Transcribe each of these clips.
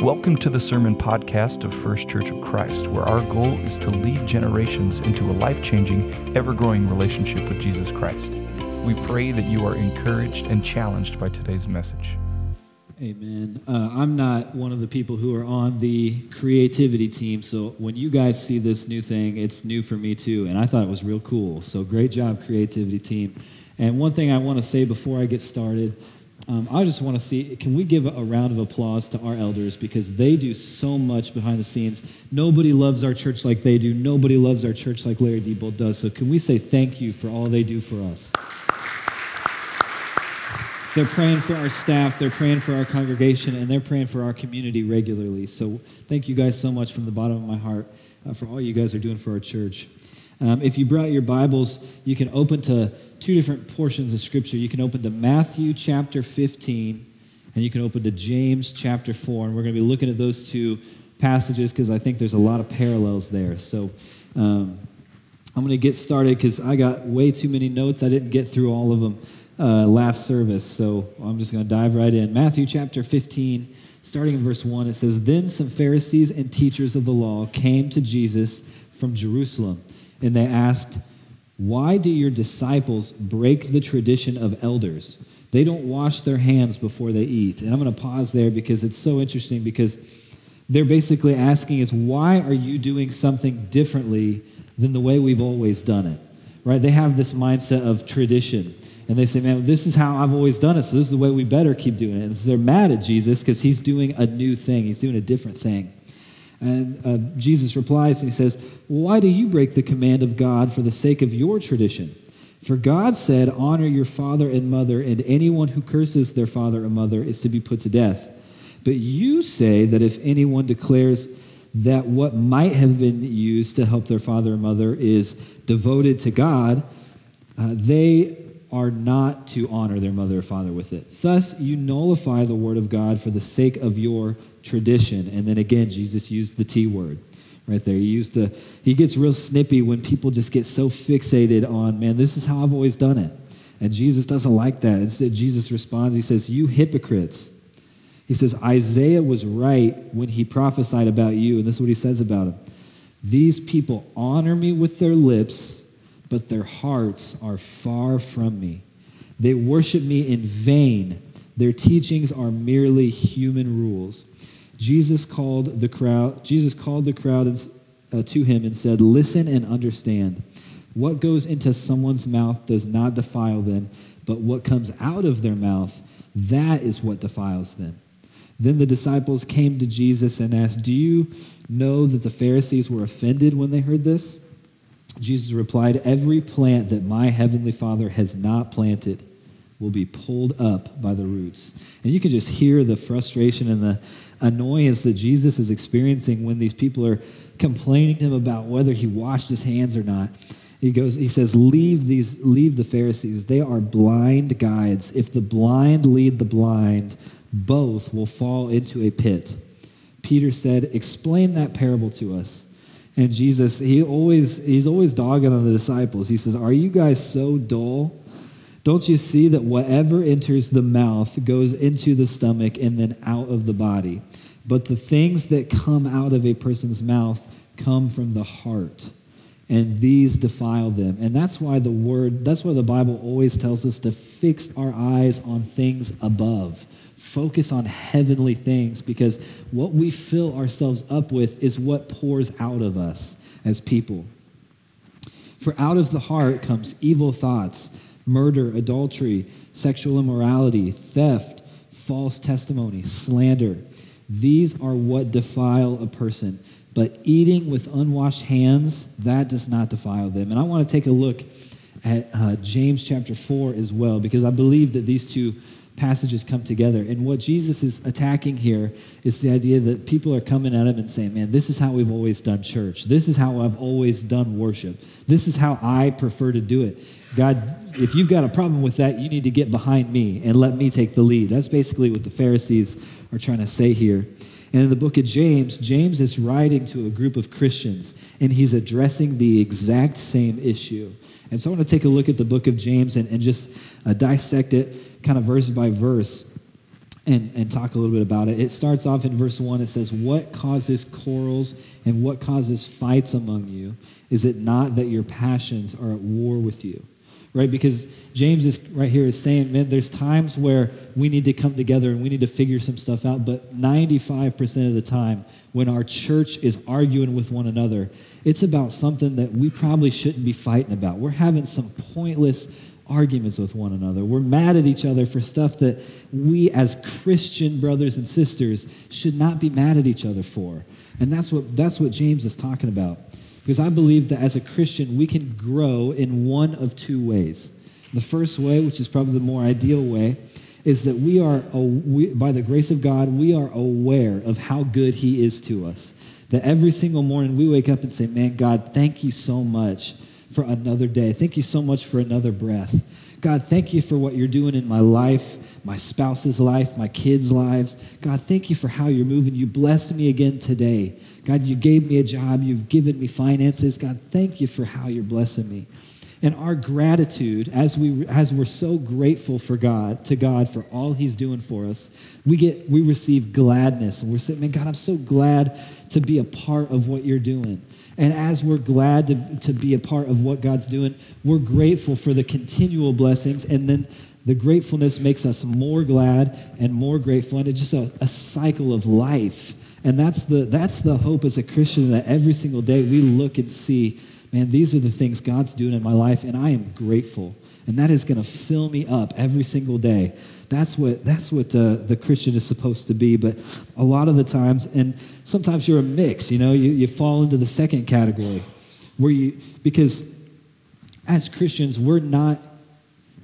Welcome to the Sermon Podcast of First Church of Christ, where our goal is to lead generations into a life changing, ever growing relationship with Jesus Christ. We pray that you are encouraged and challenged by today's message. Amen. Uh, I'm not one of the people who are on the creativity team, so when you guys see this new thing, it's new for me too, and I thought it was real cool. So great job, creativity team. And one thing I want to say before I get started um, I just want to see can we give a round of applause to our elders because they do so much behind the scenes. Nobody loves our church like they do. Nobody loves our church like Larry Diebold does. So can we say thank you for all they do for us? They're praying for our staff, they're praying for our congregation, and they're praying for our community regularly. So thank you guys so much from the bottom of my heart uh, for all you guys are doing for our church. Um, if you brought your Bibles, you can open to two different portions of Scripture. You can open to Matthew chapter 15, and you can open to James chapter 4. And we're going to be looking at those two passages because I think there's a lot of parallels there. So um, I'm going to get started because I got way too many notes. I didn't get through all of them uh, last service. So I'm just going to dive right in. Matthew chapter 15, starting in verse 1, it says Then some Pharisees and teachers of the law came to Jesus from Jerusalem and they asked, Why do your disciples break the tradition of elders? They don't wash their hands before they eat. And I'm going to pause there because it's so interesting because they're basically asking us, Why are you doing something differently than the way we've always done it? Right? They have this mindset of tradition. And they say, man, this is how I've always done it, so this is the way we better keep doing it. And so they're mad at Jesus because he's doing a new thing, he's doing a different thing. And uh, Jesus replies and he says, Why do you break the command of God for the sake of your tradition? For God said, Honor your father and mother, and anyone who curses their father or mother is to be put to death. But you say that if anyone declares that what might have been used to help their father or mother is devoted to God, uh, they are not to honor their mother or father with it. Thus, you nullify the word of God for the sake of your tradition. And then again, Jesus used the T word right there. He used the, he gets real snippy when people just get so fixated on, man, this is how I've always done it. And Jesus doesn't like that. Instead, Jesus responds, he says, You hypocrites. He says, Isaiah was right when he prophesied about you. And this is what he says about him. These people honor me with their lips, but their hearts are far from me. They worship me in vain. Their teachings are merely human rules. Jesus called the crowd, Jesus called the crowd and, uh, to him and said, Listen and understand. What goes into someone's mouth does not defile them, but what comes out of their mouth, that is what defiles them. Then the disciples came to Jesus and asked, Do you know that the Pharisees were offended when they heard this? Jesus replied, Every plant that my heavenly Father has not planted will be pulled up by the roots. And you can just hear the frustration and the annoyance that Jesus is experiencing when these people are complaining to him about whether he washed his hands or not. He goes, he says, leave these, leave the Pharisees. They are blind guides. If the blind lead the blind, both will fall into a pit. Peter said, Explain that parable to us. And Jesus, he always, he's always dogging on the disciples. He says, Are you guys so dull? Don't you see that whatever enters the mouth goes into the stomach and then out of the body? But the things that come out of a person's mouth come from the heart, and these defile them. And that's why the word, that's why the Bible always tells us to fix our eyes on things above. Focus on heavenly things because what we fill ourselves up with is what pours out of us as people. For out of the heart comes evil thoughts murder, adultery, sexual immorality, theft, false testimony, slander. These are what defile a person. But eating with unwashed hands, that does not defile them. And I want to take a look at uh, James chapter 4 as well, because I believe that these two passages come together. And what Jesus is attacking here is the idea that people are coming at him and saying, Man, this is how we've always done church. This is how I've always done worship. This is how I prefer to do it. God, if you've got a problem with that, you need to get behind me and let me take the lead. That's basically what the Pharisees are trying to say here. And in the book of James, James is writing to a group of Christians, and he's addressing the exact same issue. And so I want to take a look at the book of James and, and just uh, dissect it kind of verse by verse. and, and talk a little bit about it. It starts off in verse 1. It says, What causes quarrels and what causes fights among you? Is it not that your passions are at war with you? Right? Because James is right here is saying, man, there's times where we need to come together and we need to figure some stuff out. But 95% of the time, when our church is arguing with one another, it's about something that we probably shouldn't be fighting about. We're having some pointless arguments with one another. We're mad at each other for stuff that we, as Christian brothers and sisters, should not be mad at each other for. And that's what, that's what James is talking about. Because I believe that as a Christian, we can grow in one of two ways. The first way, which is probably the more ideal way, is that we are, by the grace of God, we are aware of how good He is to us. That every single morning we wake up and say, Man, God, thank you so much for another day. Thank you so much for another breath. God, thank you for what you're doing in my life, my spouse's life, my kids' lives. God, thank you for how you're moving. You blessed me again today. God, you gave me a job. You've given me finances. God, thank you for how you're blessing me. And our gratitude, as, we, as we're so grateful for God, to God for all he's doing for us, we, get, we receive gladness. And we're saying, man, God, I'm so glad to be a part of what you're doing. And as we're glad to, to be a part of what God's doing, we're grateful for the continual blessings. And then the gratefulness makes us more glad and more grateful. And it's just a, a cycle of life. And that's the, that's the hope as a Christian that every single day we look and see, man, these are the things God's doing in my life, and I am grateful. And that is going to fill me up every single day. That's what, that's what uh, the Christian is supposed to be. But a lot of the times, and sometimes you're a mix, you know, you, you fall into the second category where you, because as Christians, we're not,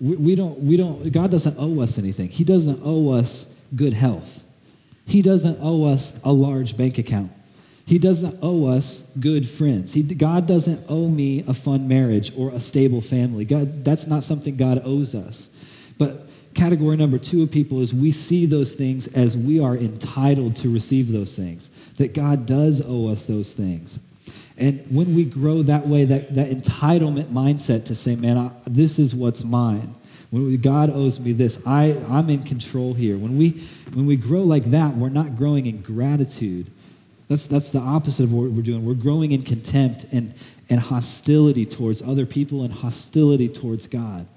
we, don't, we don't, God doesn't owe us anything. He doesn't owe us good health. He doesn't owe us a large bank account. He doesn't owe us good friends. He, God doesn't owe me a fun marriage or a stable family. God, that's not something God owes us. But category number two of people is we see those things as we are entitled to receive those things, that God does owe us those things. And when we grow that way, that, that entitlement mindset to say, man, I, this is what's mine. When we, God owes me this, I, I'm in control here. When we, when we grow like that, we're not growing in gratitude. That's, that's the opposite of what we're doing. We're growing in contempt and, and hostility towards other people and hostility towards God.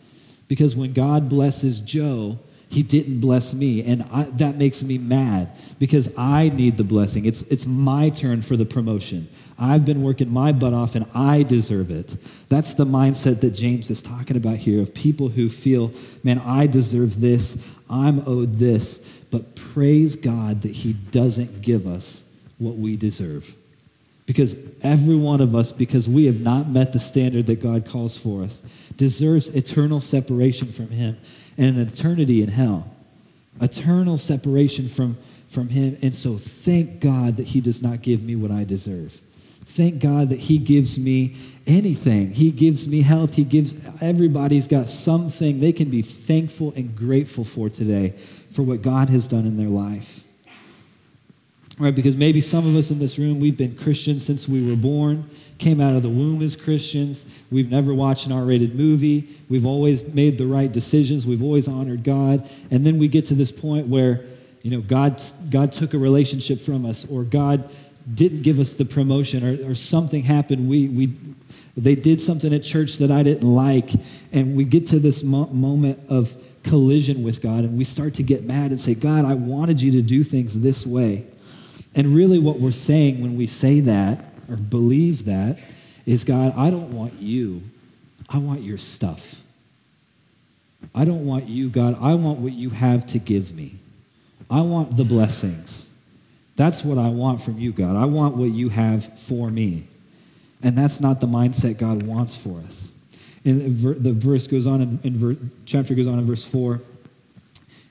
Because when God blesses Joe, he didn't bless me. And I, that makes me mad because I need the blessing. It's, it's my turn for the promotion. I've been working my butt off and I deserve it. That's the mindset that James is talking about here of people who feel, man, I deserve this, I'm owed this. But praise God that he doesn't give us what we deserve. Because every one of us, because we have not met the standard that God calls for us, deserves eternal separation from Him and an eternity in hell. Eternal separation from, from Him. And so thank God that He does not give me what I deserve. Thank God that He gives me anything. He gives me health. He gives, everybody's got something they can be thankful and grateful for today for what God has done in their life right? Because maybe some of us in this room, we've been Christians since we were born, came out of the womb as Christians. We've never watched an R rated movie. We've always made the right decisions. We've always honored God. And then we get to this point where, you know, God, God took a relationship from us, or God didn't give us the promotion, or, or something happened. We, we, they did something at church that I didn't like. And we get to this mo- moment of collision with God, and we start to get mad and say, God, I wanted you to do things this way. And really, what we're saying when we say that or believe that is God, I don't want you, I want your stuff. I don't want you, God. I want what you have to give me. I want the blessings. That's what I want from you, God. I want what you have for me. And that's not the mindset God wants for us. And the verse goes on in, in chapter goes on in verse 4.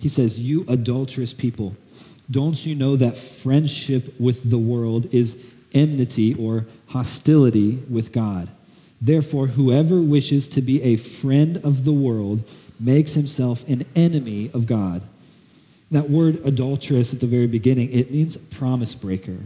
He says, You adulterous people, don't you know that friendship with the world is enmity or hostility with God? Therefore, whoever wishes to be a friend of the world makes himself an enemy of God. That word adulterous at the very beginning, it means promise breaker,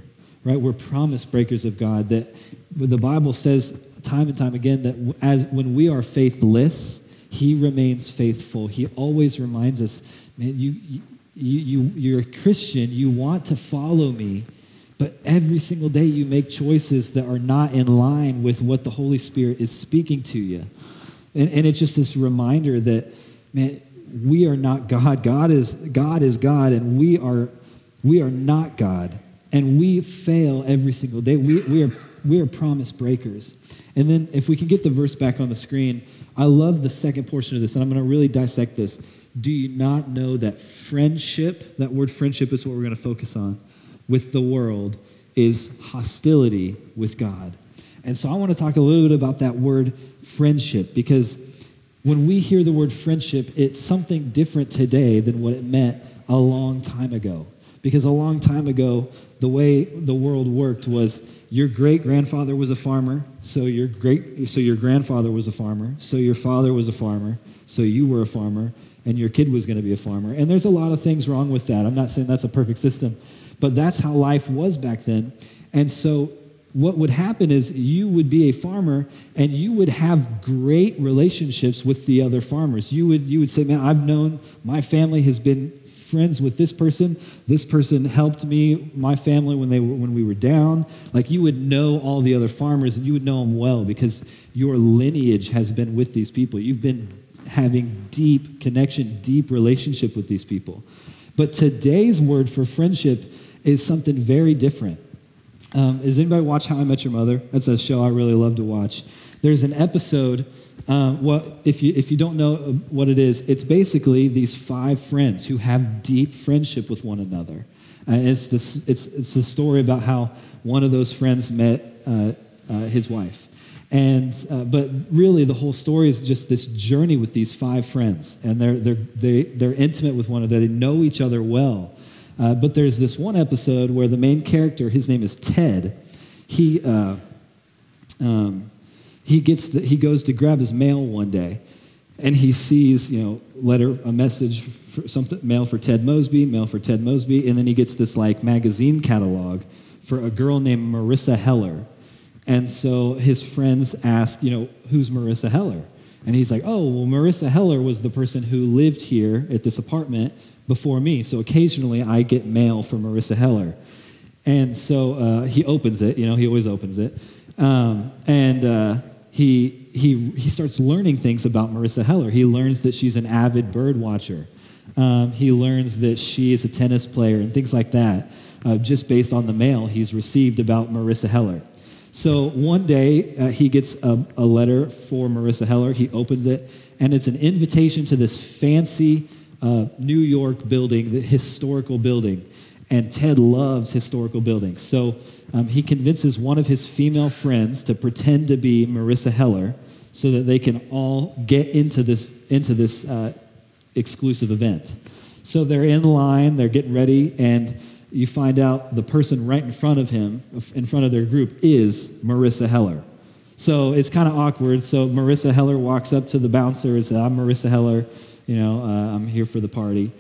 right? We're promise breakers of God. That the Bible says time and time again that as when we are faithless, he remains faithful. He always reminds us, man, you you, you, you're a Christian, you want to follow me, but every single day you make choices that are not in line with what the Holy Spirit is speaking to you. And, and it's just this reminder that, man, we are not God. God is God is God, and we are we are not God. And we fail every single day. We, we, are, we are promise breakers. And then if we can get the verse back on the screen, I love the second portion of this, and I'm going to really dissect this. Do you not know that friendship, that word friendship is what we're going to focus on, with the world is hostility with God? And so I want to talk a little bit about that word friendship because when we hear the word friendship, it's something different today than what it meant a long time ago. Because a long time ago, the way the world worked was your great grandfather was a farmer, so your great so your grandfather was a farmer, so your father was a farmer, so you were a farmer, and your kid was going to be a farmer. And there's a lot of things wrong with that. I'm not saying that's a perfect system, but that's how life was back then. And so what would happen is you would be a farmer and you would have great relationships with the other farmers. You would you would say, "Man, I've known my family has been friends with this person. This person helped me, my family, when, they were, when we were down. Like you would know all the other farmers and you would know them well because your lineage has been with these people. You've been having deep connection, deep relationship with these people. But today's word for friendship is something very different. Um, does anybody watch How I Met Your Mother? That's a show I really love to watch. There's an episode um, well, if you, if you don't know what it is, it's basically these five friends who have deep friendship with one another. Uh, it's, this, it's, it's a story about how one of those friends met uh, uh, his wife. And, uh, but really, the whole story is just this journey with these five friends. And they're, they're, they, they're intimate with one another, they know each other well. Uh, but there's this one episode where the main character, his name is Ted, he. Uh, um, he gets the, he goes to grab his mail one day and he sees you know letter a message for something mail for ted mosby mail for ted mosby and then he gets this like magazine catalog for a girl named marissa heller and so his friends ask you know who's marissa heller and he's like oh well marissa heller was the person who lived here at this apartment before me so occasionally i get mail from marissa heller and so uh, he opens it you know he always opens it um, and uh, he, he, he starts learning things about Marissa Heller. He learns that she's an avid bird watcher. Um, he learns that she is a tennis player and things like that, uh, just based on the mail he's received about Marissa Heller. So one day, uh, he gets a, a, letter for Marissa Heller. He opens it, and it's an invitation to this fancy uh, New York building, the historical building. And Ted loves historical buildings. So um, he convinces one of his female friends to pretend to be Marissa Heller so that they can all get into this, into this uh, exclusive event. So they're in line, they're getting ready, and you find out the person right in front of him, in front of their group, is Marissa Heller. So it's kind of awkward. So Marissa Heller walks up to the bouncer and says, I'm Marissa Heller, you know, uh, I'm here for the party.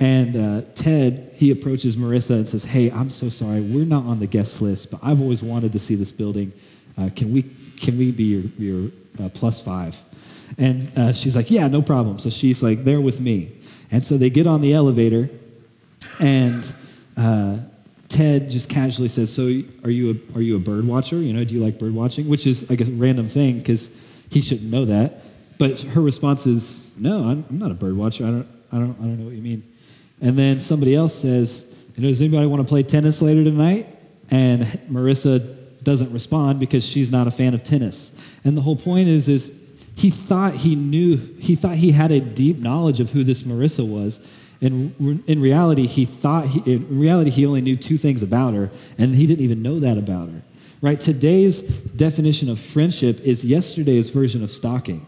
And uh, Ted, he approaches Marissa and says, Hey, I'm so sorry. We're not on the guest list, but I've always wanted to see this building. Uh, can, we, can we be your, your uh, plus five? And uh, she's like, Yeah, no problem. So she's like, There with me. And so they get on the elevator, and uh, Ted just casually says, So are you, a, are you a bird watcher? You know, do you like bird watching? Which is, I guess, a random thing because he shouldn't know that. But her response is, No, I'm, I'm not a bird watcher. I don't, I, don't, I don't know what you mean. And then somebody else says, you know, does anybody want to play tennis later tonight? And Marissa doesn't respond because she's not a fan of tennis. And the whole point is, is he thought he knew, he thought he had a deep knowledge of who this Marissa was. And in reality, he thought, he, in reality, he only knew two things about her, and he didn't even know that about her. Right? Today's definition of friendship is yesterday's version of stalking.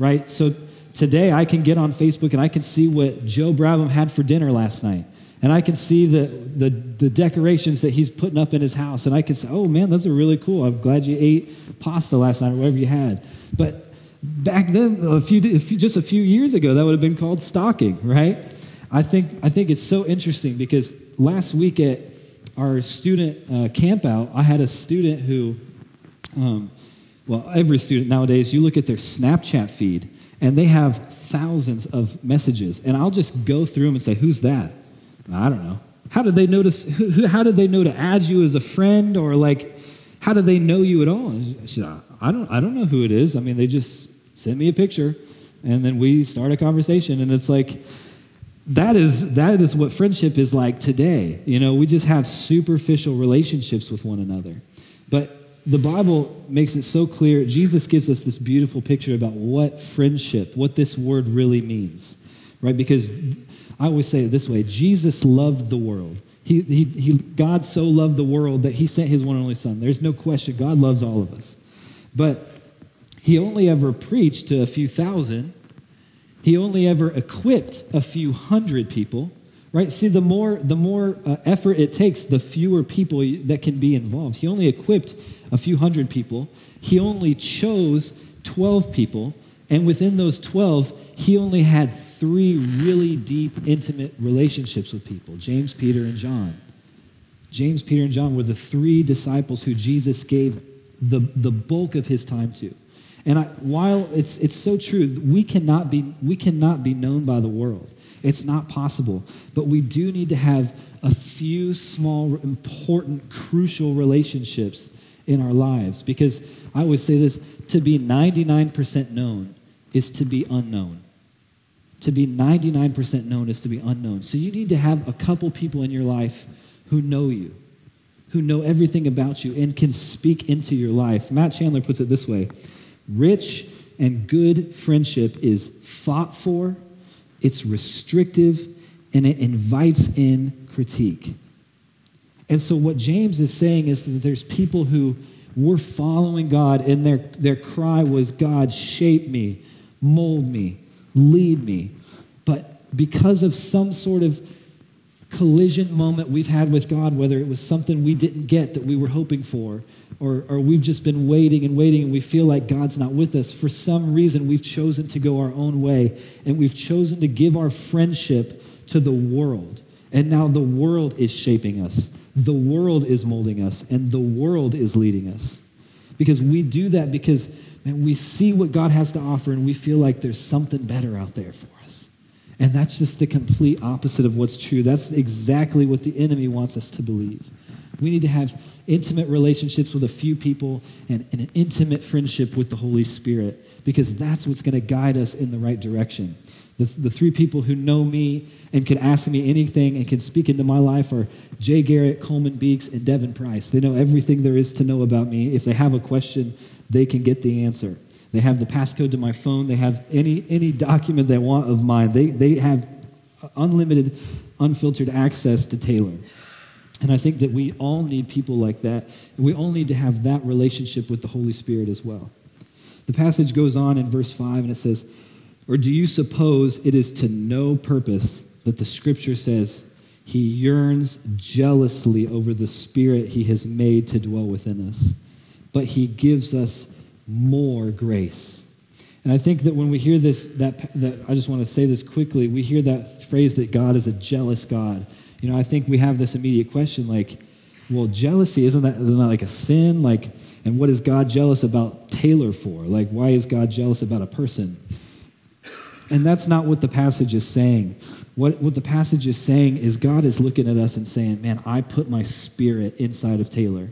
Right? So today I can get on Facebook and I can see what Joe Brabham had for dinner last night. And I can see the, the, the, decorations that he's putting up in his house. And I can say, oh man, those are really cool. I'm glad you ate pasta last night or whatever you had. But back then, a few, just a few years ago, that would have been called stalking, right? I think, I think it's so interesting because last week at our student uh, camp out, I had a student who, um, well, every student nowadays, you look at their Snapchat feed and they have thousands of messages. And I'll just go through them and say, Who's that? I don't know. How did they notice? Who, how did they know to add you as a friend, or like, how did they know you at all? Said, I don't, I don't know who it is. I mean, they just sent me a picture, and then we start a conversation, and it's like, that is that is what friendship is like today. You know, we just have superficial relationships with one another, but the Bible makes it so clear. Jesus gives us this beautiful picture about what friendship, what this word really means, right? Because I always say it this way Jesus loved the world. He, he, he, God so loved the world that he sent his one and only son. There's no question, God loves all of us. But he only ever preached to a few thousand, he only ever equipped a few hundred people right? See the more the more uh, effort it takes the fewer people that can be involved. He only equipped a few hundred people. He only chose 12 people. And within those 12 he only had three really deep intimate relationships with people james peter and john. James peter and john were the three disciples who jesus gave the, the bulk of his time to. And I, while it's, it's so true we cannot be we cannot be known by the world it's not possible. But we do need to have a few small, important, crucial relationships in our lives. Because I always say this to be 99% known is to be unknown. To be 99% known is to be unknown. So you need to have a couple people in your life who know you, who know everything about you, and can speak into your life. Matt Chandler puts it this way rich and good friendship is fought for it's restrictive, and it invites in critique. And so, what James is saying is that there's people who were following God, and their, their cry was, God, shape me, mold me, lead me. But because of some sort of collision moment we've had with God, whether it was something we didn't get that we were hoping for, or, or we've just been waiting and waiting and we feel like God's not with us, for some reason we've chosen to go our own way and we've chosen to give our friendship to the world. And now the world is shaping us, the world is molding us, and the world is leading us. Because we do that because man, we see what God has to offer and we feel like there's something better out there for us. And that's just the complete opposite of what's true. That's exactly what the enemy wants us to believe. We need to have intimate relationships with a few people and, and an intimate friendship with the Holy Spirit because that's what's going to guide us in the right direction. The, the three people who know me and can ask me anything and can speak into my life are Jay Garrett, Coleman Beeks, and Devin Price. They know everything there is to know about me. If they have a question, they can get the answer. They have the passcode to my phone. They have any, any document they want of mine. They, they have unlimited, unfiltered access to Taylor. And I think that we all need people like that. And we all need to have that relationship with the Holy Spirit as well. The passage goes on in verse 5 and it says, Or do you suppose it is to no purpose that the scripture says, He yearns jealously over the Spirit He has made to dwell within us, but He gives us more grace? And I think that when we hear this, that, that I just want to say this quickly, we hear that phrase that God is a jealous God. You know, I think we have this immediate question like, well, jealousy, isn't that, isn't that like a sin? Like, and what is God jealous about Taylor for? Like, why is God jealous about a person? And that's not what the passage is saying. What, what the passage is saying is God is looking at us and saying, Man, I put my spirit inside of Taylor.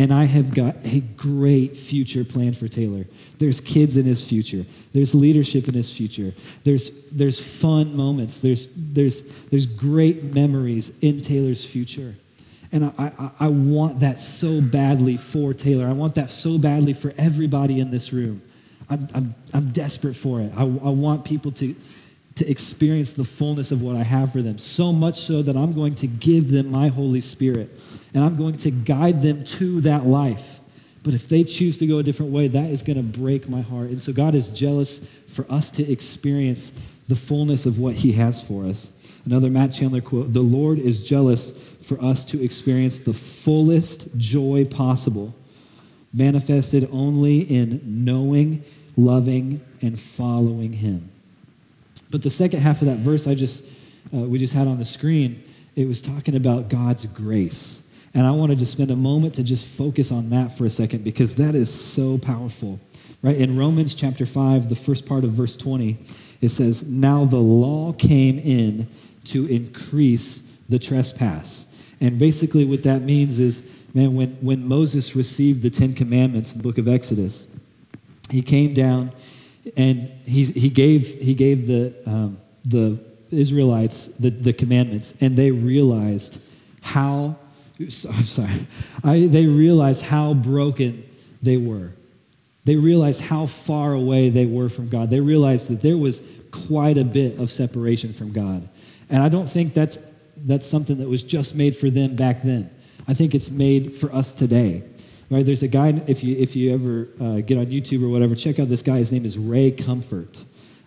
And I have got a great future plan for Taylor. There's kids in his future. There's leadership in his future. There's, there's fun moments. There's, there's, there's great memories in Taylor's future. And I, I, I want that so badly for Taylor. I want that so badly for everybody in this room. I'm, I'm, I'm desperate for it. I, I want people to, to experience the fullness of what I have for them. So much so that I'm going to give them my Holy Spirit and I'm going to guide them to that life. But if they choose to go a different way, that is going to break my heart. And so God is jealous for us to experience the fullness of what He has for us. Another Matt Chandler quote The Lord is jealous for us to experience the fullest joy possible, manifested only in knowing, loving, and following Him. But the second half of that verse I just uh, we just had on the screen, it was talking about God's grace. And I want to just spend a moment to just focus on that for a second because that is so powerful. Right? In Romans chapter 5, the first part of verse 20, it says, Now the law came in to increase the trespass. And basically, what that means is, man, when, when Moses received the Ten Commandments in the book of Exodus, he came down and he, he gave, he gave the, um, the Israelites the, the commandments, and they realized how, I'm sorry, I, they realized how broken they were. They realized how far away they were from God. They realized that there was quite a bit of separation from God. And I don't think that's, that's something that was just made for them back then. I think it's made for us today. Right? There's a guy, if you, if you ever uh, get on YouTube or whatever, check out this guy. His name is Ray Comfort.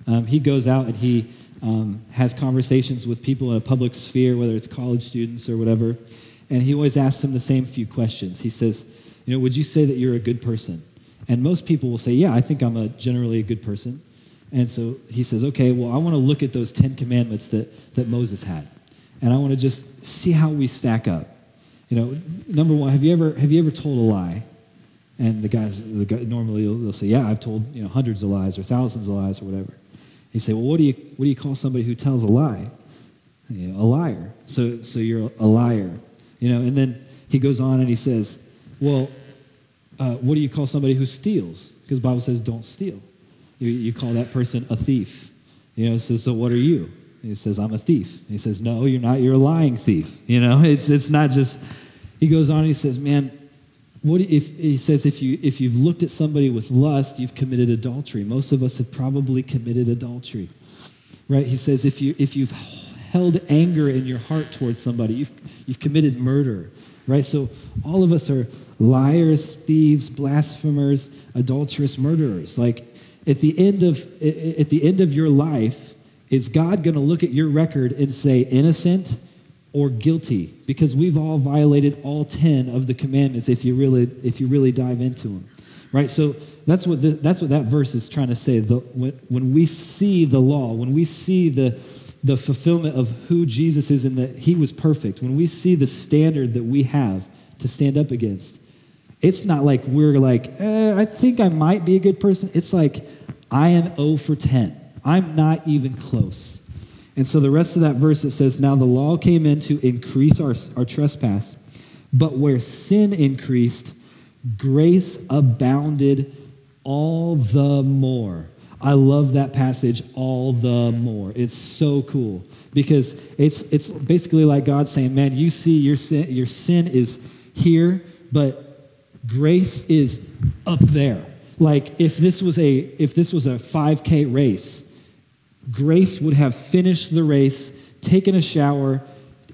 Um, he goes out and he um, has conversations with people in a public sphere, whether it's college students or whatever. And he always asks them the same few questions. He says, You know, would you say that you're a good person? And most people will say, Yeah, I think I'm a generally a good person. And so he says, Okay, well, I want to look at those Ten Commandments that, that Moses had. And I want to just see how we stack up. You know, number one, have you ever, have you ever told a lie? And the guys, the guy, normally they'll say, Yeah, I've told you know, hundreds of lies or thousands of lies or whatever. You say, well, what do you, what do you call somebody who tells a lie? You know, a liar. So, so you're a liar. You know, and then he goes on and he says, well, uh, what do you call somebody who steals? Because Bible says don't steal. You, you call that person a thief. You know, so, so what are you? And he says, I'm a thief. And he says, no, you're not. You're a lying thief. You know, it's, it's not just, he goes on and he says, man, what if he says if you if you've looked at somebody with lust you've committed adultery. Most of us have probably committed adultery. Right? He says if you if you've held anger in your heart towards somebody you've you've committed murder. Right? So all of us are liars thieves blasphemers adulterous murderers. Like at the end of at the end of your life is god going to look at your record and say innocent or guilty because we've all violated all 10 of the commandments if you really if you really dive into them right? So that's what the, that's what that verse is trying to say. The, when, when we see the law when we see the the fulfillment of who jesus is and that he was perfect when we see the standard that we have to stand up against it's not like we're like eh, i think i might be a good person. It's like i am 0 for 10 i'm not even close and so the rest of that verse it says, Now the law came in to increase our, our trespass, but where sin increased, grace abounded all the more. I love that passage all the more. It's so cool because it's, it's basically like God saying, Man, you see your sin, your sin is here, but grace is up there. Like if this was a if this was a 5K race, Grace would have finished the race, taken a shower,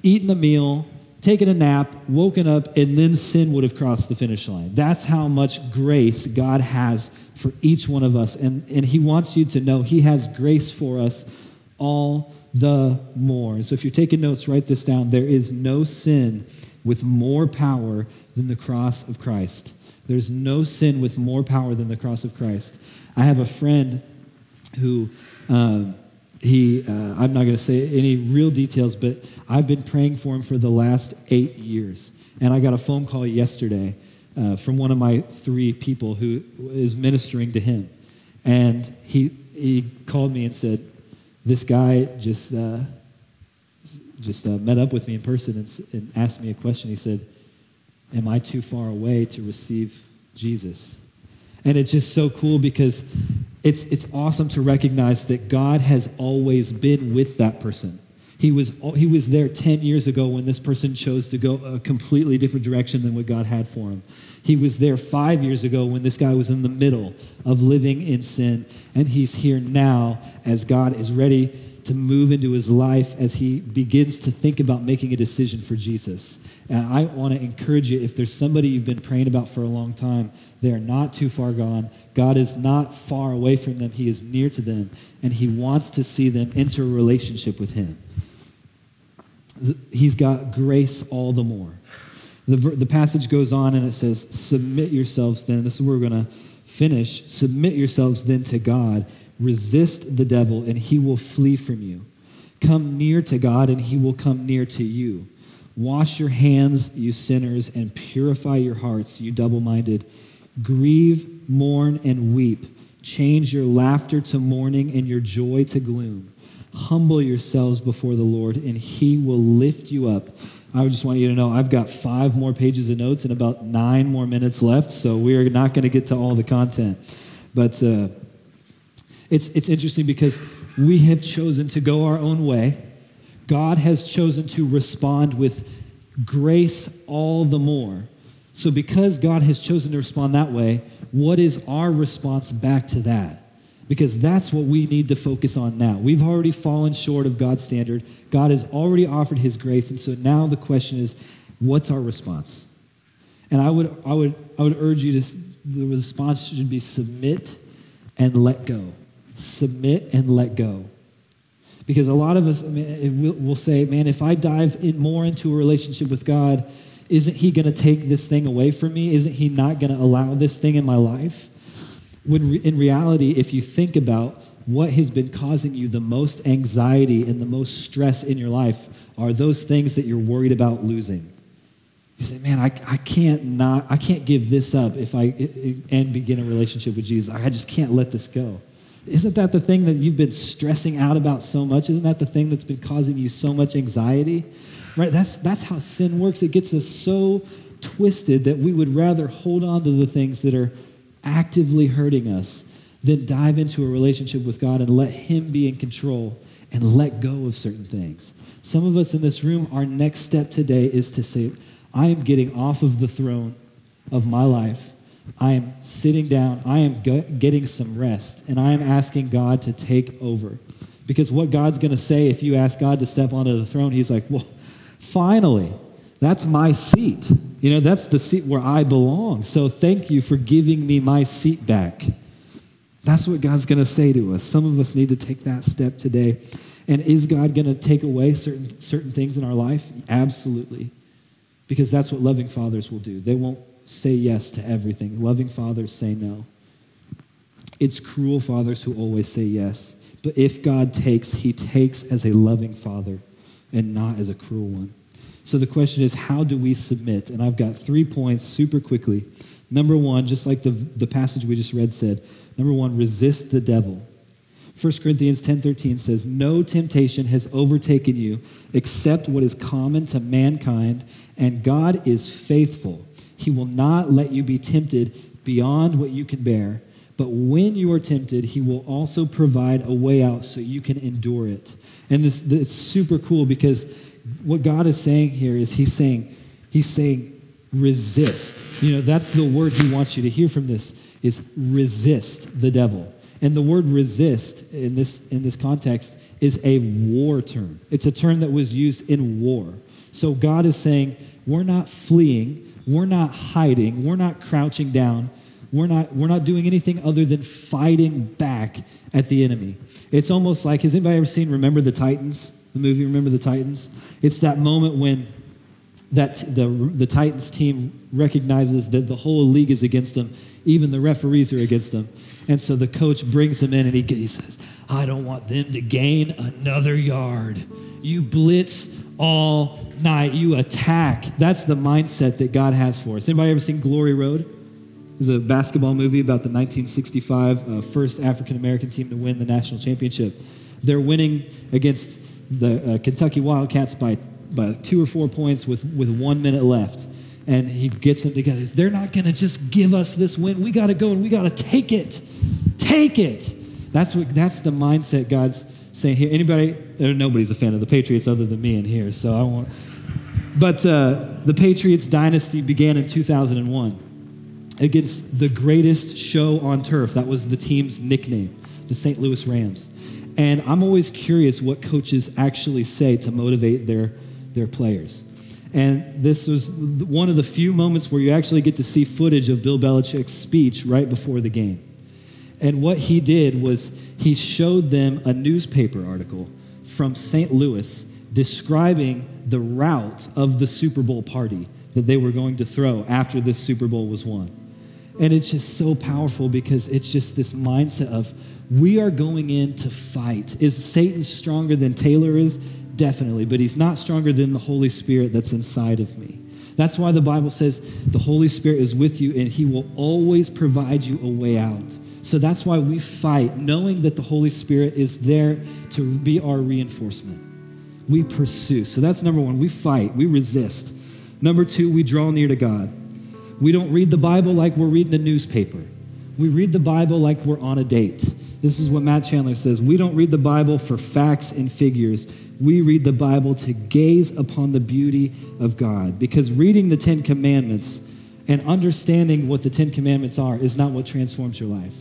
eaten a meal, taken a nap, woken up, and then sin would have crossed the finish line. That's how much grace God has for each one of us. And, and He wants you to know He has grace for us all the more. So if you're taking notes, write this down. There is no sin with more power than the cross of Christ. There's no sin with more power than the cross of Christ. I have a friend who um, he, uh, I'm not going to say any real details, but I've been praying for him for the last eight years. And I got a phone call yesterday uh, from one of my three people who is ministering to him. And he, he called me and said, This guy just, uh, just uh, met up with me in person and, and asked me a question. He said, Am I too far away to receive Jesus? And it's just so cool because it's, it's awesome to recognize that God has always been with that person. He was, he was there 10 years ago when this person chose to go a completely different direction than what God had for him. He was there five years ago when this guy was in the middle of living in sin. And he's here now as God is ready to move into his life as he begins to think about making a decision for Jesus. And I want to encourage you if there's somebody you've been praying about for a long time, they are not too far gone. God is not far away from them, He is near to them, and He wants to see them enter a relationship with Him. He's got grace all the more. The, the passage goes on and it says, Submit yourselves then. This is where we're going to finish. Submit yourselves then to God Resist the devil, and he will flee from you. Come near to God, and he will come near to you. Wash your hands, you sinners, and purify your hearts, you double minded. Grieve, mourn, and weep. Change your laughter to mourning and your joy to gloom. Humble yourselves before the Lord, and he will lift you up. I just want you to know I've got five more pages of notes and about nine more minutes left, so we are not going to get to all the content. But uh, it's, it's interesting because we have chosen to go our own way. God has chosen to respond with grace all the more. So, because God has chosen to respond that way, what is our response back to that? Because that's what we need to focus on now. We've already fallen short of God's standard. God has already offered his grace. And so now the question is, what's our response? And I would, I would, I would urge you to, the response should be submit and let go. Submit and let go. Because a lot of us mean, will say, man, if I dive in more into a relationship with God, isn't He going to take this thing away from me? Isn't He not going to allow this thing in my life? When in reality, if you think about what has been causing you the most anxiety and the most stress in your life are those things that you're worried about losing. You say, man, I, I can't not, I can't give this up if I and begin a relationship with Jesus. I just can't let this go. Isn't that the thing that you've been stressing out about so much? Isn't that the thing that's been causing you so much anxiety? Right? That's, that's how sin works. It gets us so twisted that we would rather hold on to the things that are actively hurting us than dive into a relationship with God and let Him be in control and let go of certain things. Some of us in this room, our next step today is to say, I am getting off of the throne of my life I am sitting down, I am getting some rest, and I am asking God to take over. Because what God's going to say if you ask God to step onto the throne, He's like, well, finally, that's my seat. You know, that's the seat where I belong. So thank you for giving me my seat back. That's what God's going to say to us. Some of us need to take that step today. And is God going to take away certain, certain things in our life? Absolutely. Because that's what loving fathers will do. They won't say yes to everything. Loving fathers say no. It's cruel fathers who always say yes. But if God takes, he takes as a loving father and not as a cruel one. So the question is, how do we submit? And I've got three points super quickly. Number one, just like the, the passage we just read said, number one, resist the devil. 1 Corinthians 10:13 says, "No temptation has overtaken you except what is common to mankind, and God is faithful. He will not let you be tempted beyond what you can bear. But when you are tempted, he will also provide a way out so you can endure it. And this, this is super cool because what God is saying here is he's saying, he's saying, resist. You know, that's the word he wants you to hear from this is resist the devil. And the word resist in this, in this context is a war term. It's a term that was used in war. So God is saying, we're not fleeing, we're not hiding, we're not crouching down, we're not, we're not doing anything other than fighting back at the enemy. It's almost like, has anybody ever seen Remember the Titans? The movie Remember the Titans? It's that moment when that the, the Titans team recognizes that the whole league is against them, even the referees are against them. And so the coach brings him in and he, he says, I don't want them to gain another yard. You blitz all night. You attack. That's the mindset that God has for us. Anybody ever seen Glory Road? It's a basketball movie about the 1965 uh, first African American team to win the national championship. They're winning against the uh, Kentucky Wildcats by, by two or four points with, with one minute left. And he gets them together. They're not going to just give us this win. We got to go and we got to take it. Take it. That's, what, that's the mindset God's saying here. Anybody? Nobody's a fan of the Patriots other than me in here, so I won't. But uh, the Patriots dynasty began in 2001 against the greatest show on turf. That was the team's nickname, the St. Louis Rams. And I'm always curious what coaches actually say to motivate their, their players. And this was one of the few moments where you actually get to see footage of Bill Belichick's speech right before the game. And what he did was he showed them a newspaper article from St. Louis describing the route of the Super Bowl party that they were going to throw after this Super Bowl was won. And it's just so powerful because it's just this mindset of we are going in to fight. Is Satan stronger than Taylor is? Definitely, but he's not stronger than the Holy Spirit that's inside of me. That's why the Bible says the Holy Spirit is with you and he will always provide you a way out. So that's why we fight, knowing that the Holy Spirit is there to be our reinforcement. We pursue. So that's number one. We fight, we resist. Number two, we draw near to God. We don't read the Bible like we're reading a newspaper. We read the Bible like we're on a date. This is what Matt Chandler says. We don't read the Bible for facts and figures. We read the Bible to gaze upon the beauty of God. Because reading the Ten Commandments and understanding what the Ten Commandments are is not what transforms your life.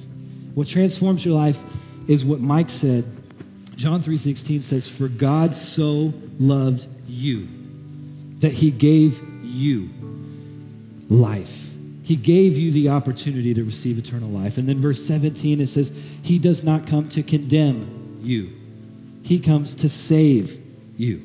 What transforms your life is what Mike said. John 3:16 says, "For God so loved you that he gave you life." He gave you the opportunity to receive eternal life. And then verse 17 it says, "He does not come to condemn you. He comes to save you."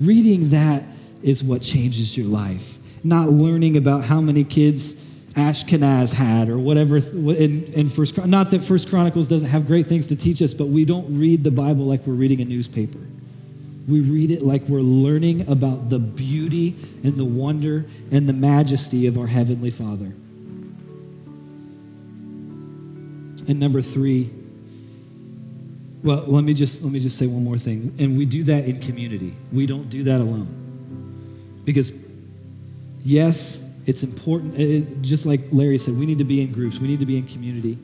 Reading that is what changes your life. Not learning about how many kids Ashkenaz had or whatever in, in First Not that First Chronicles doesn't have great things to teach us, but we don't read the Bible like we're reading a newspaper. We read it like we're learning about the beauty and the wonder and the majesty of our Heavenly Father. And number three, well, let me just let me just say one more thing. And we do that in community. We don't do that alone. Because yes, it's important, uh, it, just like Larry said, we need to be in groups, we need to be in community.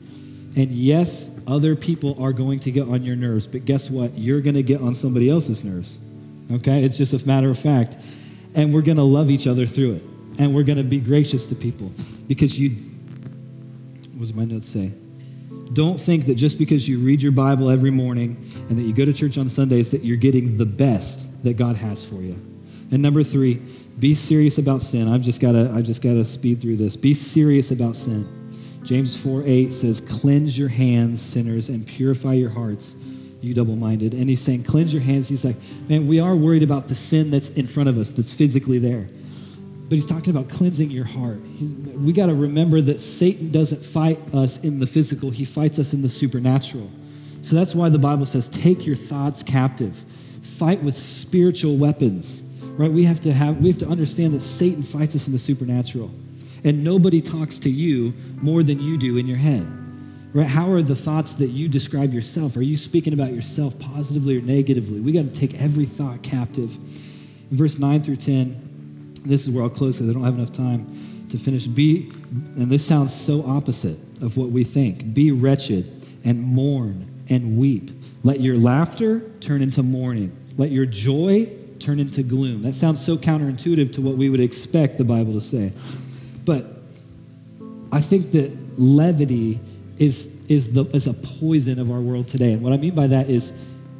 And yes, other people are going to get on your nerves, but guess what? You're going to get on somebody else's nerves. Okay? It's just a matter of fact. And we're going to love each other through it. And we're going to be gracious to people because you, what does my notes say? Don't think that just because you read your Bible every morning and that you go to church on Sundays that you're getting the best that God has for you. And number three, be serious about sin. I've just got to I've just got to speed through this. Be serious about sin. James 4 8 says, Cleanse your hands, sinners, and purify your hearts, you double minded. And he's saying, Cleanse your hands. He's like, Man, we are worried about the sin that's in front of us, that's physically there. But he's talking about cleansing your heart. He's, we got to remember that Satan doesn't fight us in the physical, he fights us in the supernatural. So that's why the Bible says, Take your thoughts captive, fight with spiritual weapons. Right? We have to have we have to understand that Satan fights us in the supernatural. And nobody talks to you more than you do in your head. Right? How are the thoughts that you describe yourself? Are you speaking about yourself positively or negatively? We got to take every thought captive. Verse 9 through 10, this is where I'll close because I don't have enough time to finish. Be, and this sounds so opposite of what we think. Be wretched and mourn and weep. Let your laughter turn into mourning. Let your joy turn into gloom. That sounds so counterintuitive to what we would expect the Bible to say. But I think that levity is, is, the, is a poison of our world today. And what I mean by that is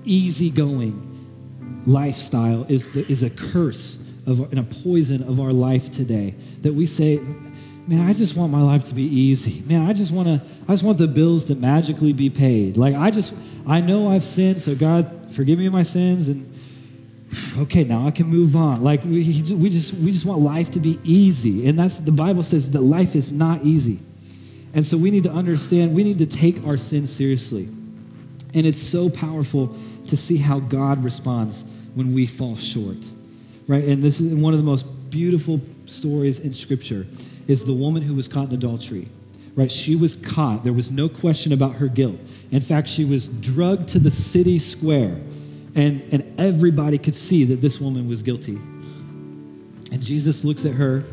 easygoing lifestyle is, the, is a curse of, and a poison of our life today. That we say, man, I just want my life to be easy. Man, I just want to, I just want the bills to magically be paid. Like I just, I know I've sinned, so God, forgive me my sins and okay, now I can move on. Like we, we just we just want life to be easy, and that's the Bible says that life is not easy, and so we need to understand. We need to take our sin seriously, and it's so powerful to see how God responds when we fall short, right? And this is one of the most beautiful stories in Scripture is the woman who was caught in adultery. Right, she was caught. There was no question about her guilt. In fact, she was drugged to the city square and, and everybody could see that this woman was guilty. And Jesus looks at her,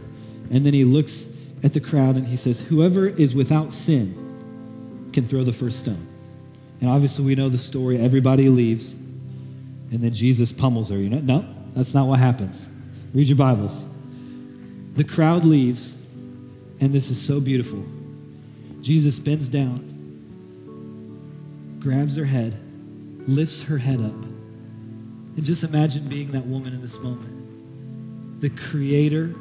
and then he looks at the crowd and he says, Whoever is without sin can throw the first stone. And obviously, we know the story. Everybody leaves, and then Jesus pummels her. You know, no, that's not what happens. Read your Bibles. The crowd leaves, and this is so beautiful. Jesus bends down, grabs her head, lifts her head up, and just imagine being that woman in this moment. The creator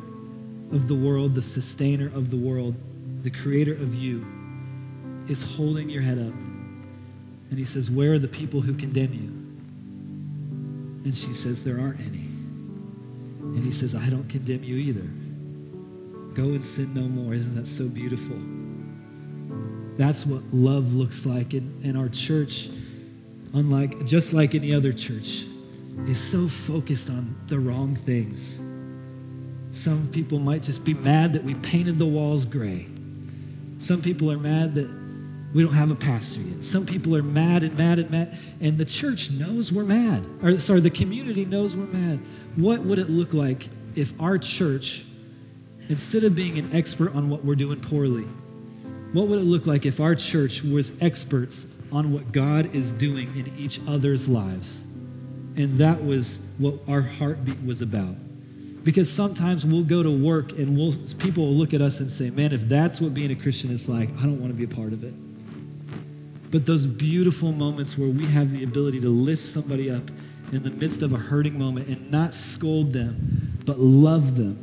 of the world, the sustainer of the world, the creator of you is holding your head up. And he says, Where are the people who condemn you? And she says, There aren't any. And he says, I don't condemn you either. Go and sin no more. Isn't that so beautiful? That's what love looks like in, in our church, unlike just like any other church is so focused on the wrong things. Some people might just be mad that we painted the walls gray. Some people are mad that We don't have a pastor yet. Some people are mad and mad and mad, and the church knows we're mad. Or, sorry, the community knows we're mad. What would it look like if our church, instead of being an expert on what we're doing poorly, what would it look like if our church was experts on what God is doing in each other's lives? And that was what our heartbeat was about. Because sometimes we'll go to work and we'll, people will look at us and say, man, if that's what being a Christian is like, I don't want to be a part of it. But those beautiful moments where we have the ability to lift somebody up in the midst of a hurting moment and not scold them, but love them,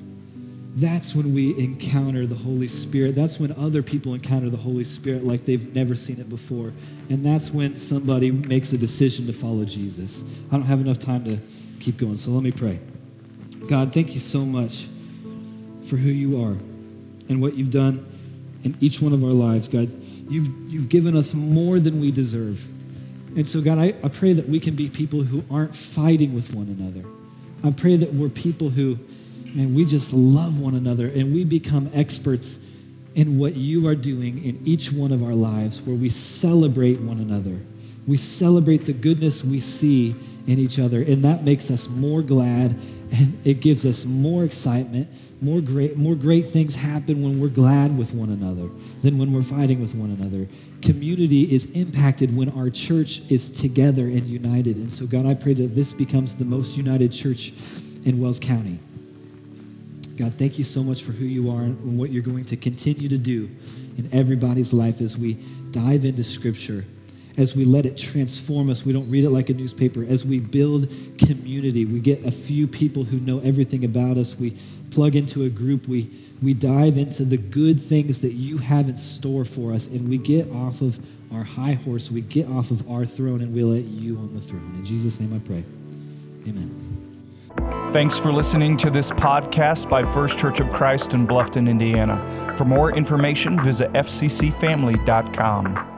that's when we encounter the Holy Spirit. That's when other people encounter the Holy Spirit like they've never seen it before. And that's when somebody makes a decision to follow Jesus. I don't have enough time to keep going, so let me pray. God, thank you so much for who you are and what you've done in each one of our lives. God, you've, you've given us more than we deserve. And so, God, I, I pray that we can be people who aren't fighting with one another. I pray that we're people who man, we just love one another and we become experts in what you are doing in each one of our lives, where we celebrate one another. We celebrate the goodness we see in each other, and that makes us more glad and it gives us more excitement. More great, more great things happen when we're glad with one another than when we're fighting with one another. Community is impacted when our church is together and united. And so, God, I pray that this becomes the most united church in Wells County. God, thank you so much for who you are and what you're going to continue to do in everybody's life as we dive into Scripture, as we let it transform us. We don't read it like a newspaper. As we build community, we get a few people who know everything about us. We plug into a group. We, we dive into the good things that you have in store for us, and we get off of our high horse. We get off of our throne, and we let you on the throne. In Jesus' name I pray. Amen. Thanks for listening to this podcast by First Church of Christ in Bluffton, Indiana. For more information, visit fccfamily.com.